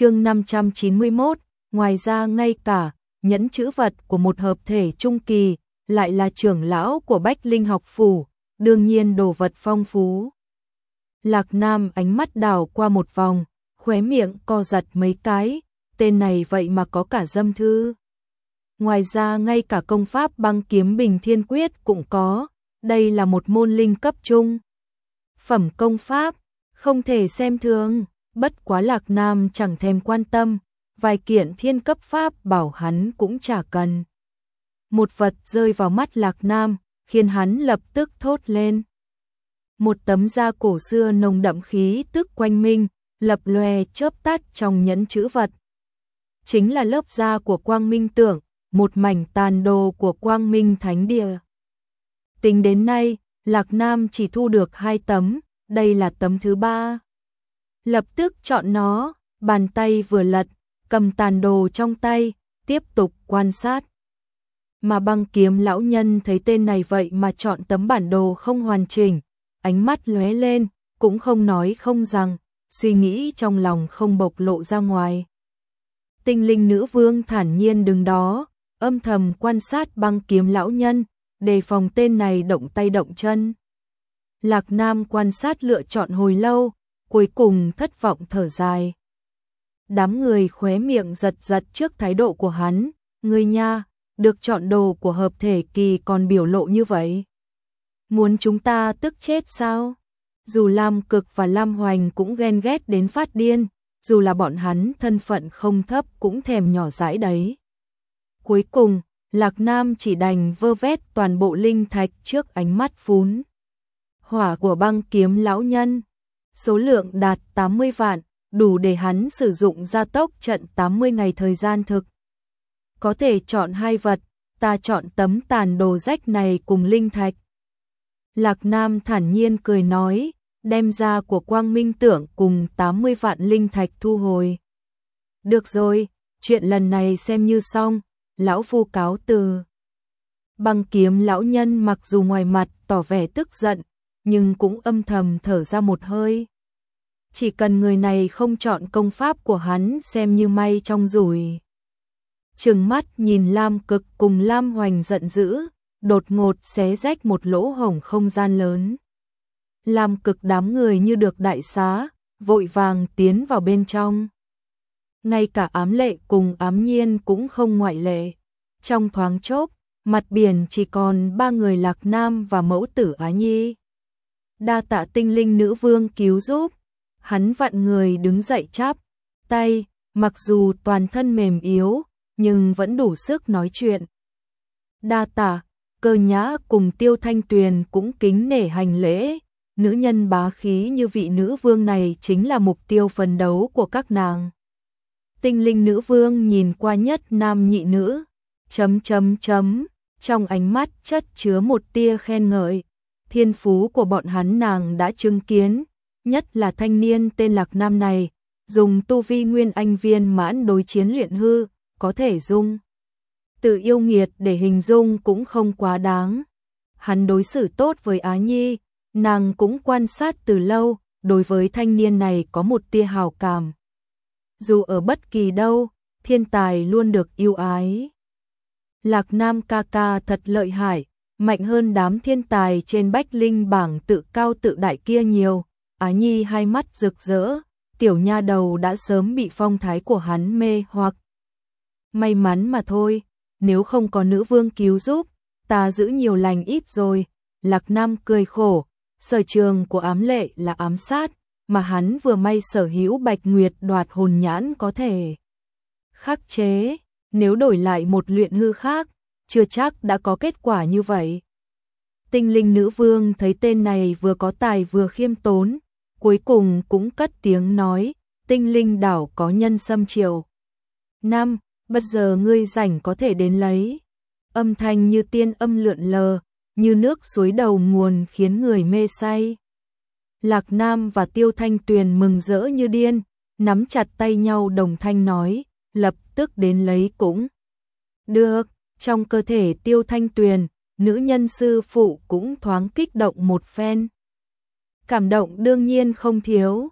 chương 591, ngoài ra ngay cả nhẫn chữ vật của một hợp thể trung kỳ, lại là trưởng lão của Bách Linh học phủ, đương nhiên đồ vật phong phú. Lạc Nam ánh mắt đảo qua một vòng, khóe miệng co giật mấy cái, tên này vậy mà có cả dâm thư. Ngoài ra ngay cả công pháp băng kiếm bình thiên quyết cũng có, đây là một môn linh cấp trung. Phẩm công pháp, không thể xem thường, bất quá Lạc Nam chẳng thèm quan tâm, vài kiện thiên cấp pháp bảo hắn cũng chả cần. Một vật rơi vào mắt Lạc Nam, khiến hắn lập tức thốt lên. Một tấm da cổ xưa nồng đậm khí tức quanh minh, lập lòe chớp tắt trong nhẫn chữ vật. Chính là lớp da của quang minh tưởng, một mảnh tàn đồ của quang minh thánh địa. Tính đến nay, Lạc Nam chỉ thu được hai tấm, đây là tấm thứ ba. Lập tức chọn nó, bàn tay vừa lật, cầm tàn đồ trong tay, tiếp tục quan sát. Mà băng kiếm lão nhân thấy tên này vậy mà chọn tấm bản đồ không hoàn chỉnh, ánh mắt lóe lên, cũng không nói không rằng, suy nghĩ trong lòng không bộc lộ ra ngoài. Tinh linh nữ vương thản nhiên đứng đó, âm thầm quan sát băng kiếm lão nhân, đề phòng tên này động tay động chân. Lạc Nam quan sát lựa chọn hồi lâu, cuối cùng thất vọng thở dài. Đám người khóe miệng giật giật trước thái độ của hắn, người nha, được chọn đồ của hợp thể kỳ còn biểu lộ như vậy. Muốn chúng ta tức chết sao? Dù Lam Cực và Lam Hoành cũng ghen ghét đến phát điên, dù là bọn hắn thân phận không thấp cũng thèm nhỏ dãi đấy. Cuối cùng, Lạc Nam chỉ đành vơ vét toàn bộ linh thạch trước ánh mắt phún. Hỏa của băng kiếm lão nhân, số lượng đạt 80 vạn, đủ để hắn sử dụng gia tốc trận 80 ngày thời gian thực. Có thể chọn hai vật, ta chọn tấm tàn đồ rách này cùng linh thạch. Lạc Nam thản nhiên cười nói, đem ra của quang minh tưởng cùng 80 vạn linh thạch thu hồi. Được rồi, chuyện lần này xem như xong, lão phu cáo từ. Băng kiếm lão nhân mặc dù ngoài mặt tỏ vẻ tức giận, nhưng cũng âm thầm thở ra một hơi. Chỉ cần người này không chọn công pháp của hắn xem như may trong rủi. Trừng mắt nhìn Lam cực cùng Lam hoành giận dữ, đột ngột xé rách một lỗ hổng không gian lớn. Lam cực đám người như được đại xá, vội vàng tiến vào bên trong. Ngay cả ám lệ cùng ám nhiên cũng không ngoại lệ. Trong thoáng chốc, mặt biển chỉ còn ba người lạc nam và mẫu tử Á Nhi. Đa tạ tinh linh nữ vương cứu giúp, hắn vặn người đứng dậy chắp, tay, mặc dù toàn thân mềm yếu, nhưng vẫn đủ sức nói chuyện. Đa tạ, cơ nhã cùng tiêu thanh tuyền cũng kính nể hành lễ, nữ nhân bá khí như vị nữ vương này chính là mục tiêu phấn đấu của các nàng. Tinh linh nữ vương nhìn qua nhất nam nhị nữ, chấm chấm chấm, trong ánh mắt chất chứa một tia khen ngợi. Thiên phú của bọn hắn nàng đã chứng kiến, nhất là thanh niên tên Lạc Nam này, dùng tu vi nguyên anh viên mãn đối chiến luyện hư, có thể dung. Từ yêu nghiệt để hình dung cũng không quá đáng. Hắn đối xử tốt với Á Nhi, nàng cũng quan sát từ lâu, đối với thanh niên này có một tia hào cảm. Dù ở bất kỳ đâu, thiên tài luôn được yêu ái. Lạc Nam ca ca thật lợi hại, mạnh hơn đám thiên tài trên bách linh bảng tự cao tự đại kia nhiều. Á Nhi hai mắt rực rỡ, tiểu nha đầu đã sớm bị phong thái của hắn mê hoặc. May mắn mà thôi, nếu không có nữ vương cứu giúp, ta giữ nhiều lành ít rồi. Lạc Nam cười khổ, sở trường của ám lệ là ám sát, mà hắn vừa may sở hữu bạch nguyệt đoạt hồn nhãn có thể khắc chế, nếu đổi lại một luyện hư khác, chưa chắc đã có kết quả như vậy. Tinh linh nữ vương thấy tên này vừa có tài vừa khiêm tốn, cuối cùng cũng cất tiếng nói, tinh linh đảo có nhân xâm triều. Năm, bất giờ ngươi rảnh có thể đến lấy. Âm thanh như tiên âm lượn lờ, như nước suối đầu nguồn khiến người mê say. Lạc Nam và Tiêu Thanh Tuyền mừng rỡ như điên, nắm chặt tay nhau đồng thanh nói, lập tức đến lấy cũng. Được, trong cơ thể Tiêu Thanh Tuyền, nữ nhân sư phụ cũng thoáng kích động một phen. Cảm động đương nhiên không thiếu,